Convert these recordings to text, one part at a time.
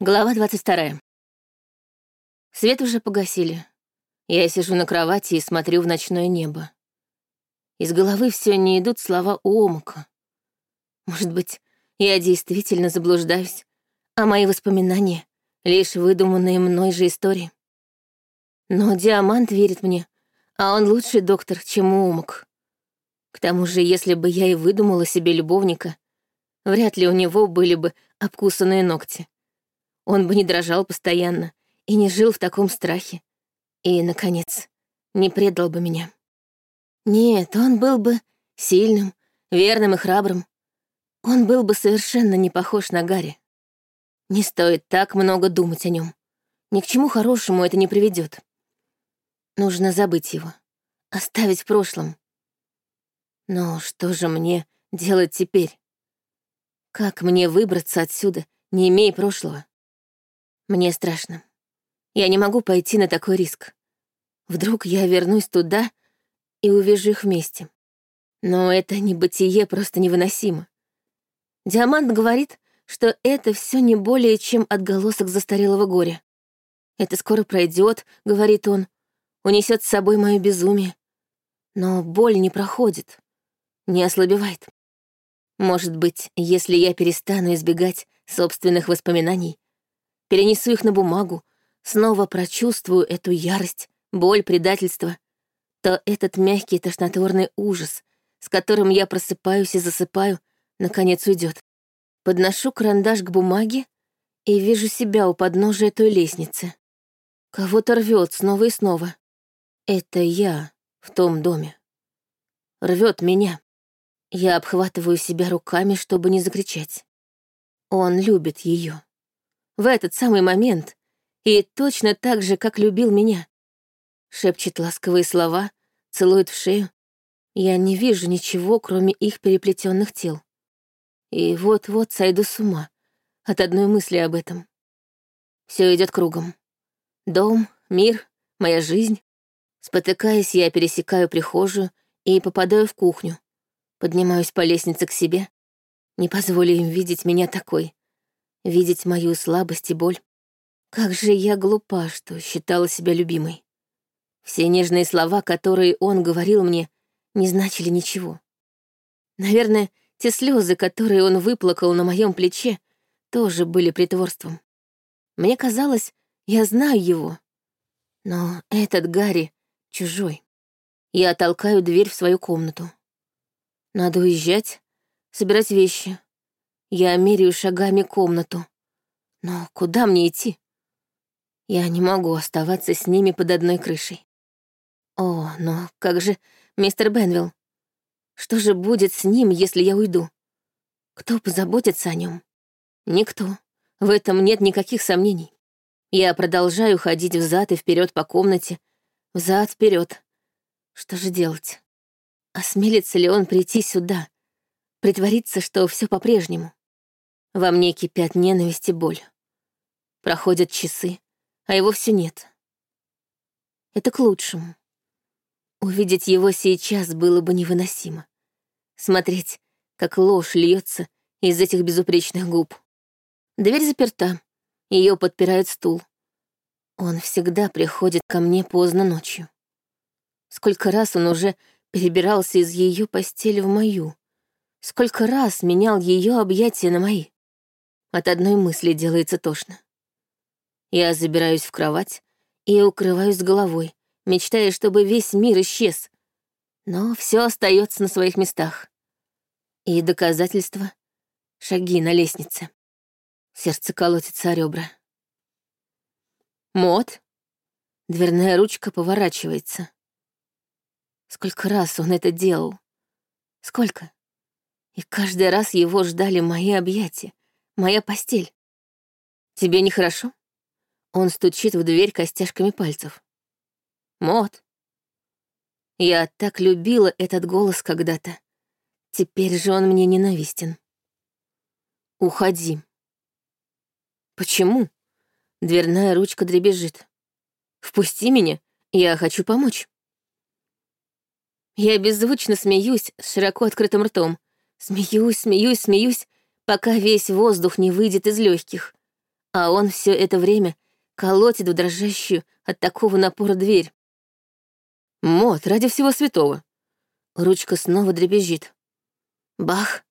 Глава 22. Свет уже погасили. Я сижу на кровати и смотрю в ночное небо. Из головы все не идут слова Омака. Может быть, я действительно заблуждаюсь, а мои воспоминания — лишь выдуманные мной же истории. Но Диамант верит мне, а он лучший доктор, чем Омак. К тому же, если бы я и выдумала себе любовника, вряд ли у него были бы обкусанные ногти он бы не дрожал постоянно и не жил в таком страхе. И, наконец, не предал бы меня. Нет, он был бы сильным, верным и храбрым. Он был бы совершенно не похож на Гарри. Не стоит так много думать о нем. Ни к чему хорошему это не приведет. Нужно забыть его, оставить в прошлом. Но что же мне делать теперь? Как мне выбраться отсюда, не имея прошлого? Мне страшно. Я не могу пойти на такой риск. Вдруг я вернусь туда и увижу их вместе. Но это небытие просто невыносимо. Диамант говорит, что это все не более чем отголосок застарелого горя. Это скоро пройдет, говорит он, унесет с собой мое безумие. Но боль не проходит, не ослабевает. Может быть, если я перестану избегать собственных воспоминаний, перенесу их на бумагу, снова прочувствую эту ярость, боль, предательство, то этот мягкий тошнотворный ужас, с которым я просыпаюсь и засыпаю, наконец уйдет. Подношу карандаш к бумаге и вижу себя у подножия той лестницы. Кого-то рвет снова и снова. Это я в том доме. Рвет меня. Я обхватываю себя руками, чтобы не закричать. Он любит ее в этот самый момент, и точно так же, как любил меня. Шепчет ласковые слова, целует в шею. Я не вижу ничего, кроме их переплетенных тел. И вот-вот сойду с ума от одной мысли об этом. Все идет кругом. Дом, мир, моя жизнь. Спотыкаясь, я пересекаю прихожую и попадаю в кухню. Поднимаюсь по лестнице к себе. Не позволю им видеть меня такой видеть мою слабость и боль. Как же я глупа, что считала себя любимой. Все нежные слова, которые он говорил мне, не значили ничего. Наверное, те слезы, которые он выплакал на моем плече, тоже были притворством. Мне казалось, я знаю его. Но этот Гарри чужой. Я толкаю дверь в свою комнату. Надо уезжать, собирать вещи, я меряю шагами комнату. Но куда мне идти? Я не могу оставаться с ними под одной крышей. О, но как же мистер Бенвилл? Что же будет с ним, если я уйду? Кто позаботится о нем? Никто. В этом нет никаких сомнений. Я продолжаю ходить взад и вперед по комнате, взад вперед. Что же делать? Осмелится ли он прийти сюда, притвориться, что все по-прежнему? Во мне кипят ненависть и боль. Проходят часы, а его все нет. Это к лучшему. Увидеть его сейчас было бы невыносимо. Смотреть, как ложь льется из этих безупречных губ. Дверь заперта, ее подпирает стул. Он всегда приходит ко мне поздно ночью. Сколько раз он уже перебирался из ее постели в мою. Сколько раз менял ее объятия на мои. От одной мысли делается тошно. Я забираюсь в кровать и укрываюсь головой, мечтая, чтобы весь мир исчез. Но все остается на своих местах. И доказательства — шаги на лестнице. Сердце колотится о ребра. Мод. Дверная ручка поворачивается. Сколько раз он это делал? Сколько? И каждый раз его ждали мои объятия, Моя постель. Тебе нехорошо? Он стучит в дверь костяшками пальцев. Мот. Я так любила этот голос когда-то. Теперь же он мне ненавистен. Уходи. Почему? Дверная ручка дребезжит. Впусти меня, я хочу помочь. Я беззвучно смеюсь с широко открытым ртом. Смеюсь, смеюсь, смеюсь, пока весь воздух не выйдет из легких, А он все это время колотит в дрожащую от такого напора дверь. Мот, ради всего святого. Ручка снова дребезжит. Бах!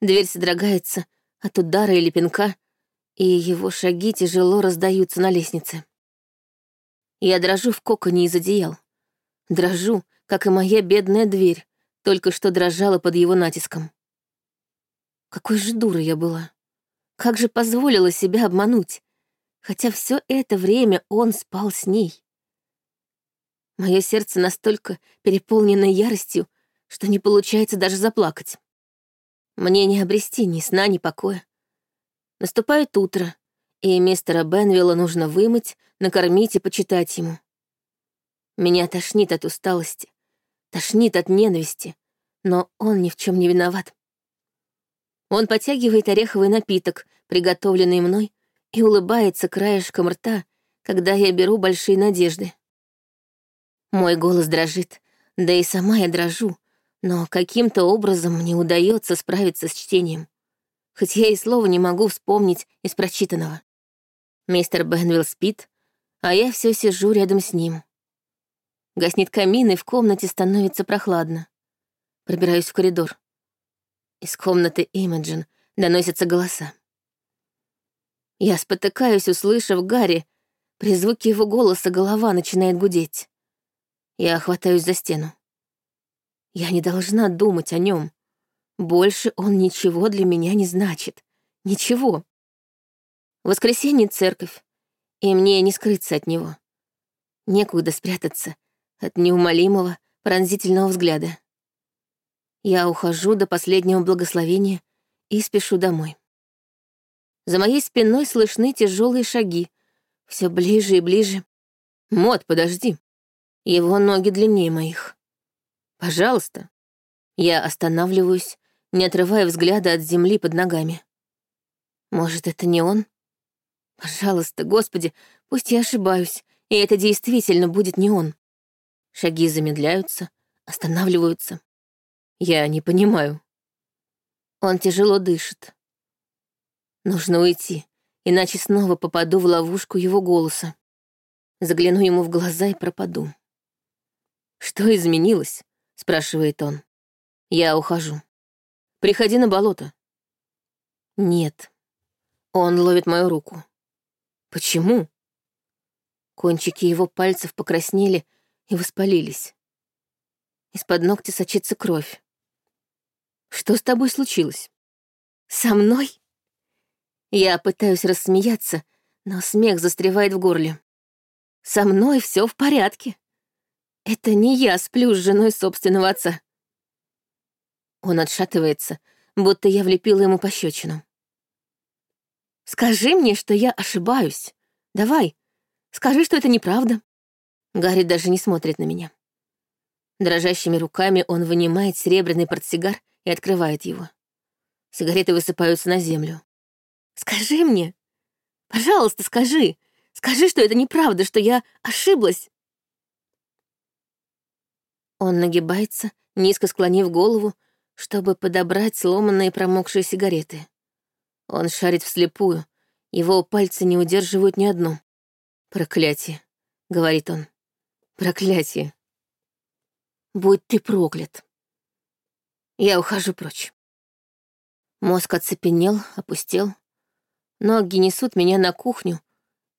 Дверь содрогается от удара или пинка, и его шаги тяжело раздаются на лестнице. Я дрожу в коконе из одеял. Дрожу, как и моя бедная дверь, только что дрожала под его натиском. Какой же дурой я была. Как же позволила себя обмануть, хотя все это время он спал с ней. Мое сердце настолько переполнено яростью, что не получается даже заплакать. Мне не обрести ни сна, ни покоя. Наступает утро, и мистера Бенвилла нужно вымыть, накормить и почитать ему. Меня тошнит от усталости, тошнит от ненависти, но он ни в чем не виноват. Он потягивает ореховый напиток, приготовленный мной, и улыбается краешком рта, когда я беру большие надежды. Мой голос дрожит, да и сама я дрожу, но каким-то образом мне удается справиться с чтением, хоть я и слова не могу вспомнить из прочитанного. Мистер Бенвилл спит, а я все сижу рядом с ним. Гаснет камин, и в комнате становится прохладно. Пробираюсь в коридор. Из комнаты Имаджин доносятся голоса. Я спотыкаюсь, услышав Гарри. При звуке его голоса голова начинает гудеть. Я хватаюсь за стену. Я не должна думать о нем. Больше он ничего для меня не значит. Ничего. Воскресенье церковь, и мне не скрыться от него. Некуда спрятаться от неумолимого, пронзительного взгляда. Я ухожу до последнего благословения и спешу домой. За моей спиной слышны тяжелые шаги, все ближе и ближе. Мод, подожди. Его ноги длиннее моих. Пожалуйста. Я останавливаюсь, не отрывая взгляда от земли под ногами. Может, это не он? Пожалуйста, Господи, пусть я ошибаюсь, и это действительно будет не он. Шаги замедляются, останавливаются. Я не понимаю. Он тяжело дышит. Нужно уйти, иначе снова попаду в ловушку его голоса. Загляну ему в глаза и пропаду. «Что изменилось?» — спрашивает он. Я ухожу. «Приходи на болото». «Нет». Он ловит мою руку. «Почему?» Кончики его пальцев покраснели и воспалились. Из-под ногтя сочится кровь. Что с тобой случилось? Со мной? Я пытаюсь рассмеяться, но смех застревает в горле. Со мной все в порядке. Это не я сплю с женой собственного отца. Он отшатывается, будто я влепила ему пощечину. Скажи мне, что я ошибаюсь. Давай, скажи, что это неправда. Гарри даже не смотрит на меня. Дрожащими руками он вынимает серебряный портсигар и открывает его. Сигареты высыпаются на землю. «Скажи мне! Пожалуйста, скажи! Скажи, что это неправда, что я ошиблась!» Он нагибается, низко склонив голову, чтобы подобрать сломанные промокшие сигареты. Он шарит вслепую, его пальцы не удерживают ни одну. «Проклятие», — говорит он. «Проклятие». «Будь ты проклят». Я ухожу прочь. Мозг оцепенел, опустел. Ноги несут меня на кухню,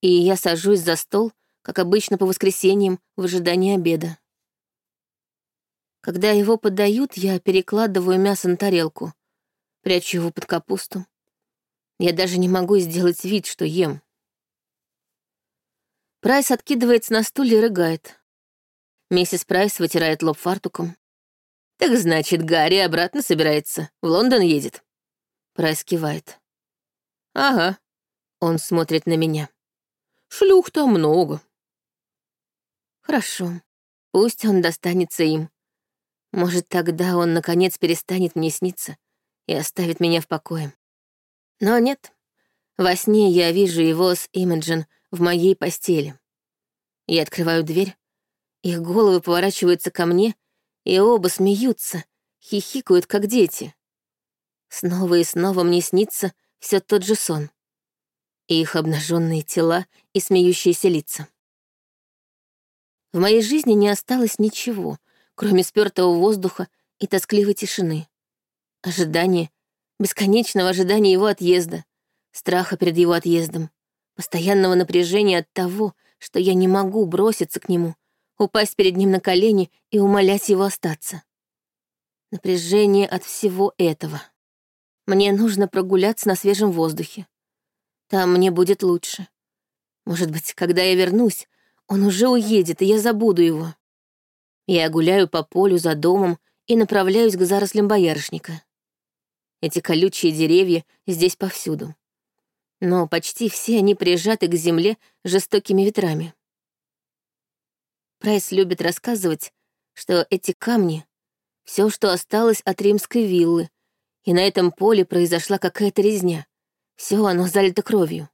и я сажусь за стол, как обычно по воскресеньям, в ожидании обеда. Когда его подают, я перекладываю мясо на тарелку, прячу его под капусту. Я даже не могу сделать вид, что ем. Прайс откидывается на стуле и рыгает. Миссис Прайс вытирает лоб фартуком. «Так значит, Гарри обратно собирается, в Лондон едет». Прайс кивает. «Ага». Он смотрит на меня. «Шлюх там много». «Хорошо. Пусть он достанется им. Может, тогда он, наконец, перестанет мне сниться и оставит меня в покое. Но нет. Во сне я вижу его с Имиджин в моей постели. Я открываю дверь. Их головы поворачиваются ко мне — и оба смеются, хихикают, как дети. Снова и снова мне снится все тот же сон. и их обнаженные тела и смеющиеся лица. В моей жизни не осталось ничего, кроме спёртого воздуха и тоскливой тишины. Ожидание, бесконечного ожидания его отъезда, страха перед его отъездом, постоянного напряжения от того, что я не могу броситься к нему, упасть перед ним на колени и умолять его остаться. Напряжение от всего этого. Мне нужно прогуляться на свежем воздухе. Там мне будет лучше. Может быть, когда я вернусь, он уже уедет, и я забуду его. Я гуляю по полю за домом и направляюсь к зарослям боярышника. Эти колючие деревья здесь повсюду. Но почти все они прижаты к земле жестокими ветрами. Прайс любит рассказывать, что эти камни — все, что осталось от римской виллы, и на этом поле произошла какая-то резня. Все оно залито кровью.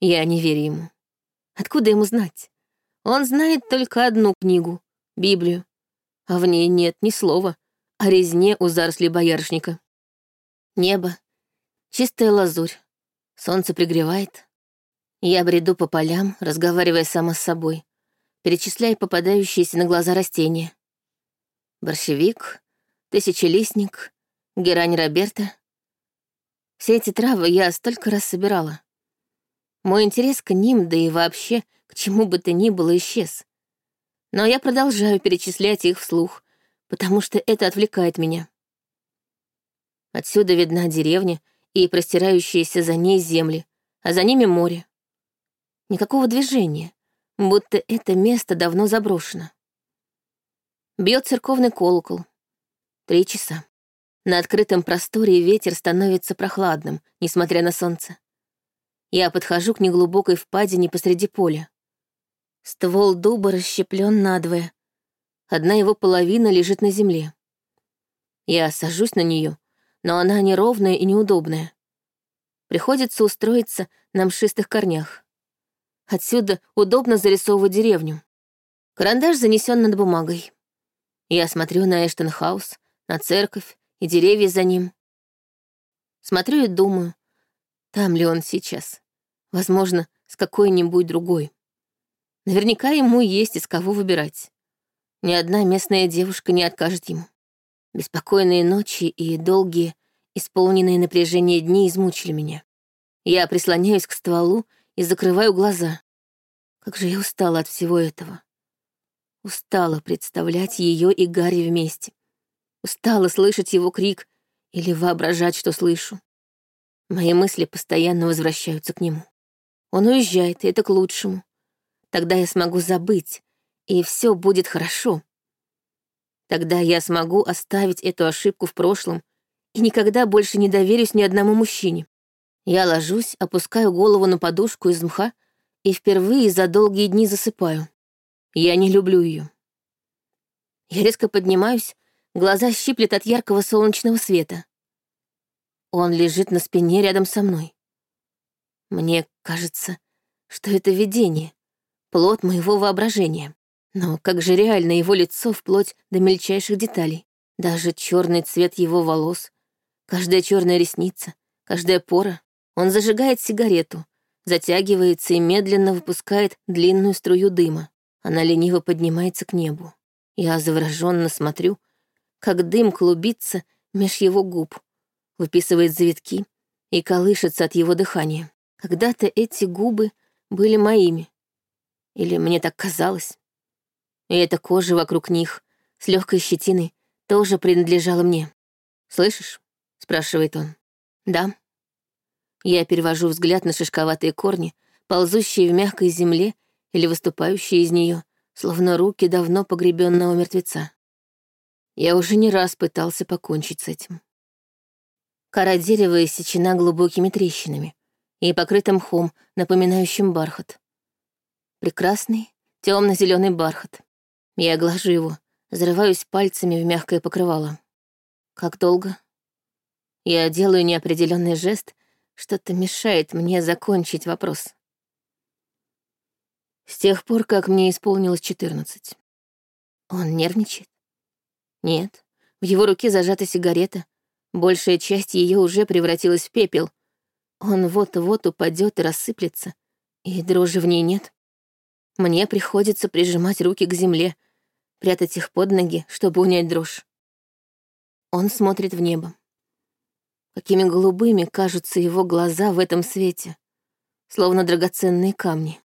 Я не верю ему. Откуда ему знать? Он знает только одну книгу — Библию, а в ней нет ни слова о резне у заросли боярышника. Небо, чистая лазурь, солнце пригревает. Я бреду по полям, разговаривая сама с собой, перечисляя попадающиеся на глаза растения. Борщевик, тысячелистник, герань Роберта. Все эти травы я столько раз собирала. Мой интерес к ним, да и вообще к чему бы то ни было, исчез. Но я продолжаю перечислять их вслух, потому что это отвлекает меня. Отсюда видна деревня и простирающиеся за ней земли, а за ними море. Никакого движения, будто это место давно заброшено. Бьет церковный колокол. Три часа. На открытом просторе ветер становится прохладным, несмотря на солнце. Я подхожу к неглубокой впадине посреди поля. Ствол дуба расщеплен надвое. Одна его половина лежит на земле. Я сажусь на нее но она неровная и неудобная. Приходится устроиться на мшистых корнях. Отсюда удобно зарисовывать деревню. Карандаш занесен над бумагой. Я смотрю на Эштенхаус, на церковь и деревья за ним. Смотрю и думаю, там ли он сейчас. Возможно, с какой-нибудь другой. Наверняка ему есть из кого выбирать. Ни одна местная девушка не откажет ему. Беспокойные ночи и долгие, исполненные напряжения дни измучили меня. Я прислоняюсь к стволу и закрываю глаза. Как же я устала от всего этого. Устала представлять ее и Гарри вместе. Устала слышать его крик или воображать, что слышу. Мои мысли постоянно возвращаются к нему. Он уезжает, и это к лучшему. Тогда я смогу забыть, и все будет хорошо. Тогда я смогу оставить эту ошибку в прошлом и никогда больше не доверюсь ни одному мужчине. Я ложусь, опускаю голову на подушку из мха и впервые за долгие дни засыпаю. Я не люблю ее. Я резко поднимаюсь, глаза щиплет от яркого солнечного света. Он лежит на спине рядом со мной. Мне кажется, что это видение, плод моего воображения. Но как же реально его лицо вплоть до мельчайших деталей. Даже черный цвет его волос, каждая черная ресница, каждая пора. Он зажигает сигарету, затягивается и медленно выпускает длинную струю дыма. Она лениво поднимается к небу. Я завороженно смотрю, как дым клубится меж его губ, выписывает завитки и колышется от его дыхания. Когда-то эти губы были моими. Или мне так казалось. И эта кожа вокруг них, с легкой щетиной, тоже принадлежала мне. «Слышишь?» — спрашивает он. «Да». Я перевожу взгляд на шишковатые корни, ползущие в мягкой земле или выступающие из нее, словно руки давно погребенного мертвеца. Я уже не раз пытался покончить с этим. Кора дерева иссечена глубокими трещинами и покрыта мхом, напоминающим бархат. Прекрасный темно-зеленый бархат. Я глажу его, зарываюсь пальцами в мягкое покрывало. Как долго? Я делаю неопределенный жест, что-то мешает мне закончить вопрос. С тех пор, как мне исполнилось четырнадцать. Он нервничает? Нет. В его руке зажата сигарета. Большая часть ее уже превратилась в пепел. Он вот-вот упадет и рассыплется, и дрожи в ней нет. Мне приходится прижимать руки к земле, прятать их под ноги, чтобы унять дрожь. Он смотрит в небо. Какими голубыми кажутся его глаза в этом свете, словно драгоценные камни.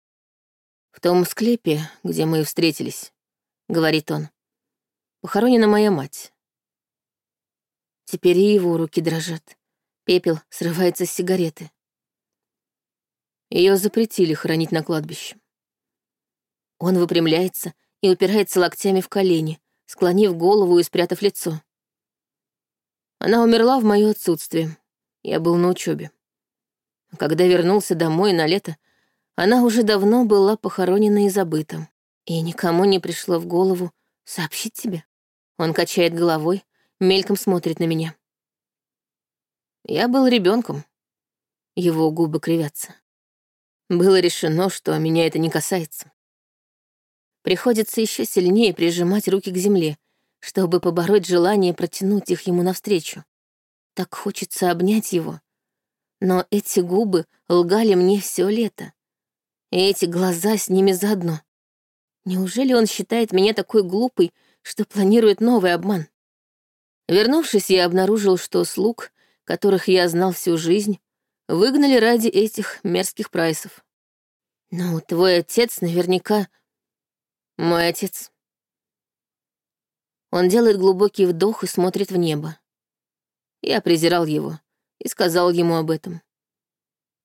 «В том склепе, где мы встретились», — говорит он, — «похоронена моя мать». Теперь и его руки дрожат. Пепел срывается с сигареты. Ее запретили хоронить на кладбище. Он выпрямляется и упирается локтями в колени, склонив голову и спрятав лицо. Она умерла в мое отсутствие. Я был на учебе. Когда вернулся домой на лето, она уже давно была похоронена и забыта. И никому не пришло в голову сообщить тебе. Он качает головой, мельком смотрит на меня. Я был ребенком. Его губы кривятся. Было решено, что меня это не касается. Приходится еще сильнее прижимать руки к земле, чтобы побороть желание протянуть их ему навстречу. Так хочется обнять его. Но эти губы лгали мне все лето. И эти глаза с ними заодно. Неужели он считает меня такой глупой, что планирует новый обман? Вернувшись, я обнаружил, что слуг, которых я знал всю жизнь, выгнали ради этих мерзких прайсов. Ну, твой отец наверняка мой отец. Он делает глубокий вдох и смотрит в небо. Я презирал его и сказал ему об этом.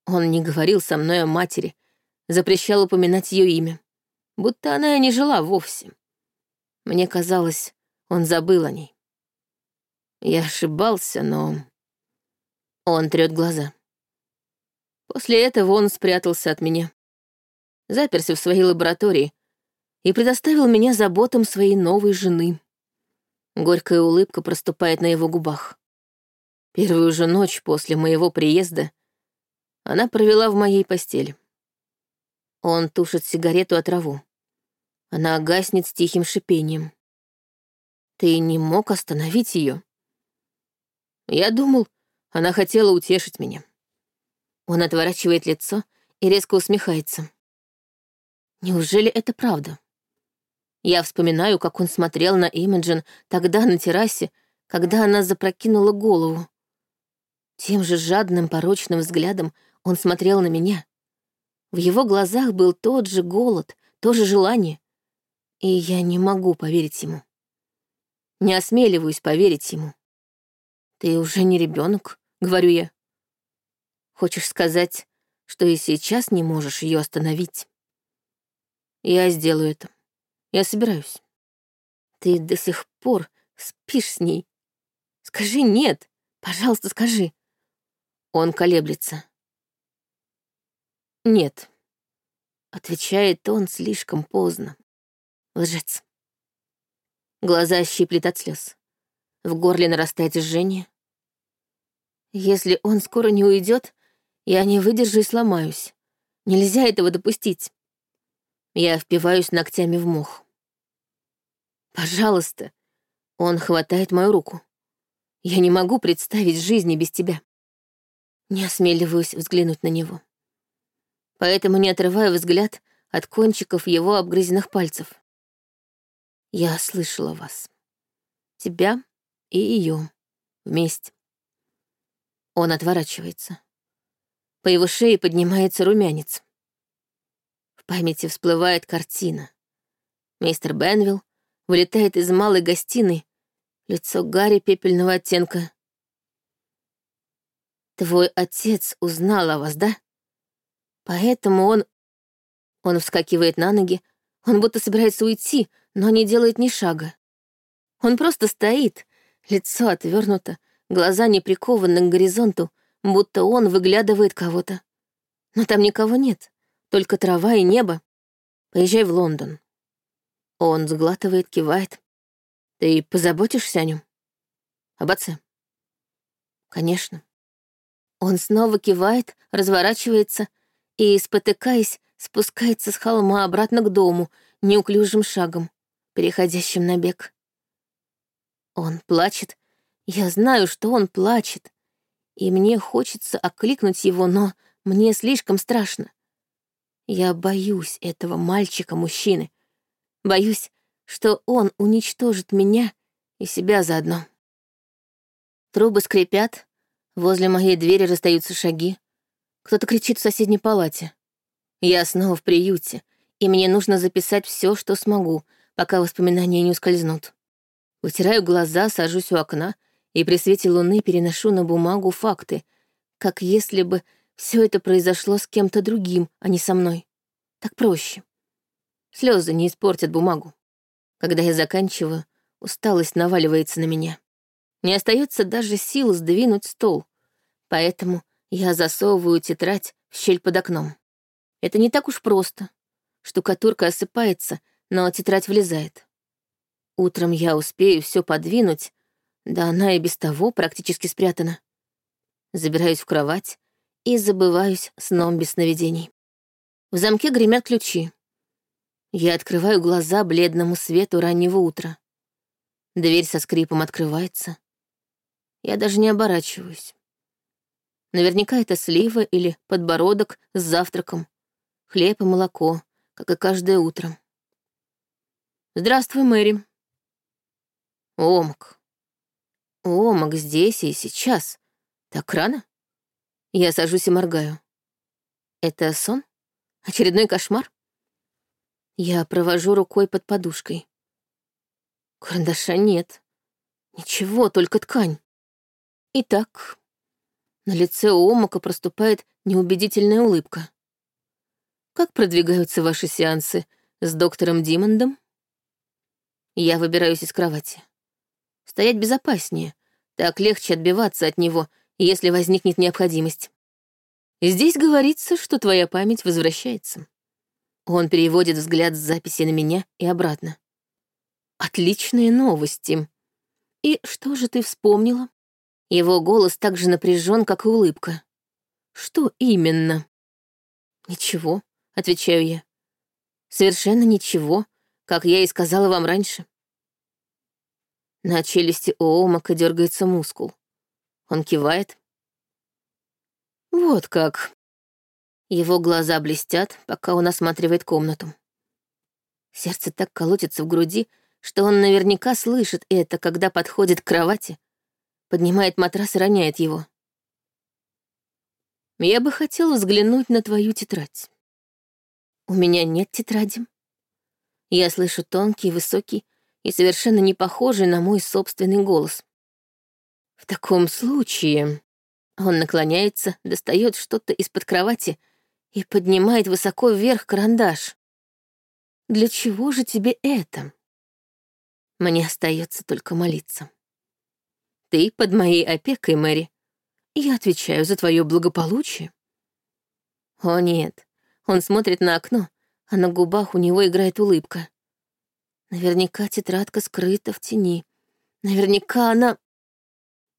Он не говорил со мной о матери, запрещал упоминать ее имя, будто она и не жила вовсе. Мне казалось, он забыл о ней. Я ошибался, но... Он трет глаза. После этого он спрятался от меня. Заперся в своей лаборатории, и предоставил меня заботам своей новой жены. Горькая улыбка проступает на его губах. Первую же ночь после моего приезда она провела в моей постели. Он тушит сигарету от траву. Она гаснет с тихим шипением. Ты не мог остановить ее. Я думал, она хотела утешить меня. Он отворачивает лицо и резко усмехается. Неужели это правда? Я вспоминаю, как он смотрел на Имиджин тогда на террасе, когда она запрокинула голову. Тем же жадным, порочным взглядом он смотрел на меня. В его глазах был тот же голод, то же желание. И я не могу поверить ему. Не осмеливаюсь поверить ему. «Ты уже не ребенок, говорю я. «Хочешь сказать, что и сейчас не можешь ее остановить?» «Я сделаю это. Я собираюсь. Ты до сих пор спишь с ней. Скажи нет. Пожалуйста, скажи. Он колеблется. Нет. Отвечает он слишком поздно. Лжец. Глаза щиплет от слез. В горле нарастает жжение. Если он скоро не уйдет, я не выдержу и сломаюсь. Нельзя этого допустить. Я впиваюсь ногтями в мох. «Пожалуйста!» Он хватает мою руку. «Я не могу представить жизни без тебя». Не осмеливаюсь взглянуть на него. Поэтому не отрываю взгляд от кончиков его обгрызенных пальцев. Я слышала вас. Тебя и ее вместе. Он отворачивается. По его шее поднимается румянец памяти всплывает картина. Мистер Бенвилл вылетает из малой гостиной, лицо Гарри пепельного оттенка. «Твой отец узнал о вас, да? Поэтому он...» Он вскакивает на ноги, он будто собирается уйти, но не делает ни шага. Он просто стоит, лицо отвернуто, глаза не прикованы к горизонту, будто он выглядывает кого-то. Но там никого нет. Только трава и небо. Поезжай в Лондон. Он сглатывает, кивает. Ты позаботишься о нем? Об отце? Конечно. Он снова кивает, разворачивается и, спотыкаясь, спускается с холма обратно к дому неуклюжим шагом, переходящим на бег. Он плачет. Я знаю, что он плачет. и мне хочется окликнуть его, но мне слишком страшно. Я боюсь этого мальчика-мужчины. Боюсь, что он уничтожит меня и себя заодно. Трубы скрипят, возле моей двери расстаются шаги. Кто-то кричит в соседней палате. Я снова в приюте, и мне нужно записать все, что смогу, пока воспоминания не ускользнут. Вытираю глаза, сажусь у окна и при свете луны переношу на бумагу факты, как если бы все это произошло с кем-то другим, а не со мной. Так проще. Слезы не испортят бумагу. Когда я заканчиваю, усталость наваливается на меня. Не остается даже сил сдвинуть стол, поэтому я засовываю тетрадь в щель под окном. Это не так уж просто. Штукатурка осыпается, но тетрадь влезает. Утром я успею все подвинуть, да она и без того практически спрятана. Забираюсь в кровать и забываюсь сном без сновидений. В замке гремят ключи. Я открываю глаза бледному свету раннего утра. Дверь со скрипом открывается. Я даже не оборачиваюсь. Наверняка это слива или подбородок с завтраком, хлеб и молоко, как и каждое утро. «Здравствуй, Мэри». «Омак. Омак здесь и сейчас. Так рано?» Я сажусь и моргаю. «Это сон?» Очередной кошмар? Я провожу рукой под подушкой. Карандаша нет. Ничего, только ткань. Итак, на лице у Омака проступает неубедительная улыбка. Как продвигаются ваши сеансы с доктором Димондом? Я выбираюсь из кровати. Стоять безопаснее, так легче отбиваться от него, если возникнет необходимость. Здесь говорится, что твоя память возвращается. Он переводит взгляд с записи на меня и обратно. Отличные новости. И что же ты вспомнила? Его голос так же напряжен, как и улыбка. Что именно? Ничего, отвечаю я. Совершенно ничего, как я и сказала вам раньше. На челюсти Оомака дергается мускул. Он кивает, вот как. Его глаза блестят, пока он осматривает комнату. Сердце так колотится в груди, что он наверняка слышит это, когда подходит к кровати, поднимает матрас и роняет его. Я бы хотел взглянуть на твою тетрадь. У меня нет тетради. Я слышу тонкий, высокий и совершенно не похожий на мой собственный голос. В таком случае он наклоняется, достает что-то из-под кровати и поднимает высоко вверх карандаш. «Для чего же тебе это?» Мне остается только молиться. «Ты под моей опекой, Мэри. Я отвечаю за твое благополучие». О нет, он смотрит на окно, а на губах у него играет улыбка. Наверняка тетрадка скрыта в тени. Наверняка она...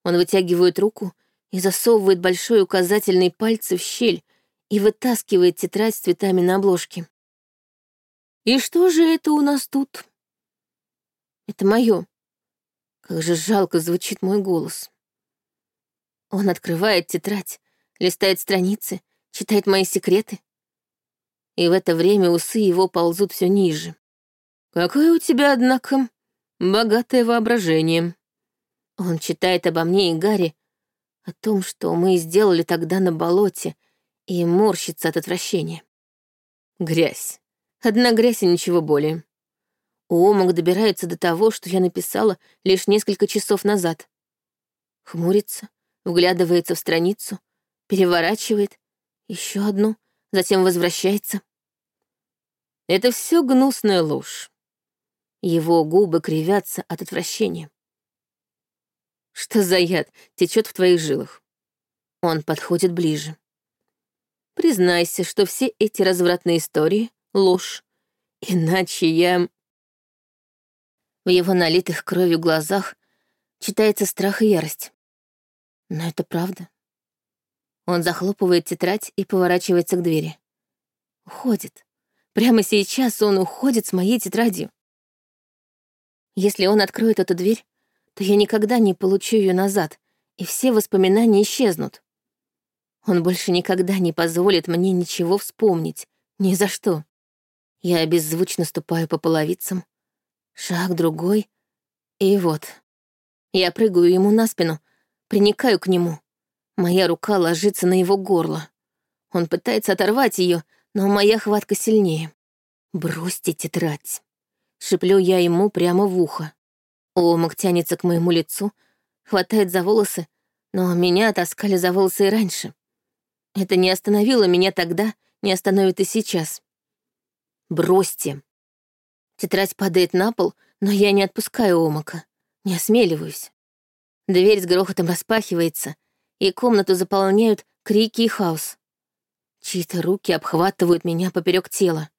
Он вытягивает руку и засовывает большой указательный пальцы в щель и вытаскивает тетрадь с цветами на обложке. «И что же это у нас тут?» «Это мое. Как же жалко звучит мой голос». Он открывает тетрадь, листает страницы, читает мои секреты. И в это время усы его ползут все ниже. «Какое у тебя, однако, богатое воображение». Он читает обо мне и Гарри, о том, что мы сделали тогда на болоте, и морщится от отвращения. Грязь. Одна грязь и ничего более. Омак добирается до того, что я написала лишь несколько часов назад. Хмурится, вглядывается в страницу, переворачивает, еще одну, затем возвращается. Это все гнусная ложь. Его губы кривятся от отвращения. Что за яд течет в твоих жилах? Он подходит ближе. Признайся, что все эти развратные истории — ложь. Иначе я... В его налитых кровью глазах читается страх и ярость. Но это правда. Он захлопывает тетрадь и поворачивается к двери. Уходит. Прямо сейчас он уходит с моей тетрадью. Если он откроет эту дверь, то я никогда не получу ее назад, и все воспоминания исчезнут. Он больше никогда не позволит мне ничего вспомнить, ни за что. Я беззвучно ступаю по половицам. Шаг другой. И вот. Я прыгаю ему на спину, приникаю к нему. Моя рука ложится на его горло. Он пытается оторвать ее, но моя хватка сильнее. «Бросьте тетрадь!» Шиплю я ему прямо в ухо. Омак тянется к моему лицу, хватает за волосы, но меня таскали за волосы и раньше. Это не остановило меня тогда, не остановит и сейчас. «Бросьте!» Тетрадь падает на пол, но я не отпускаю Омака, не осмеливаюсь. Дверь с грохотом распахивается, и комнату заполняют крики и хаос. Чьи-то руки обхватывают меня поперек тела.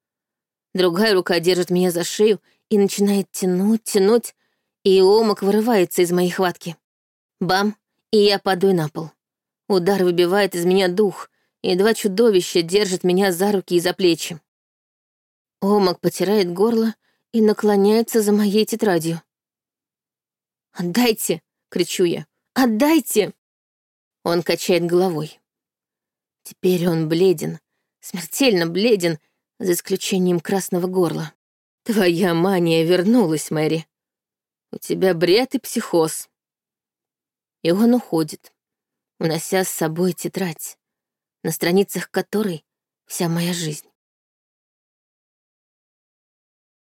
Другая рука держит меня за шею и начинает тянуть, тянуть, и омак вырывается из моей хватки. Бам, и я падаю на пол. Удар выбивает из меня дух, и два чудовища держат меня за руки и за плечи. Омак потирает горло и наклоняется за моей тетрадью. «Отдайте!» — кричу я. «Отдайте!» Он качает головой. Теперь он бледен, смертельно бледен, за исключением красного горла. Твоя мания вернулась, Мэри. У тебя бред и психоз. И он уходит, унося с собой тетрадь, на страницах которой вся моя жизнь.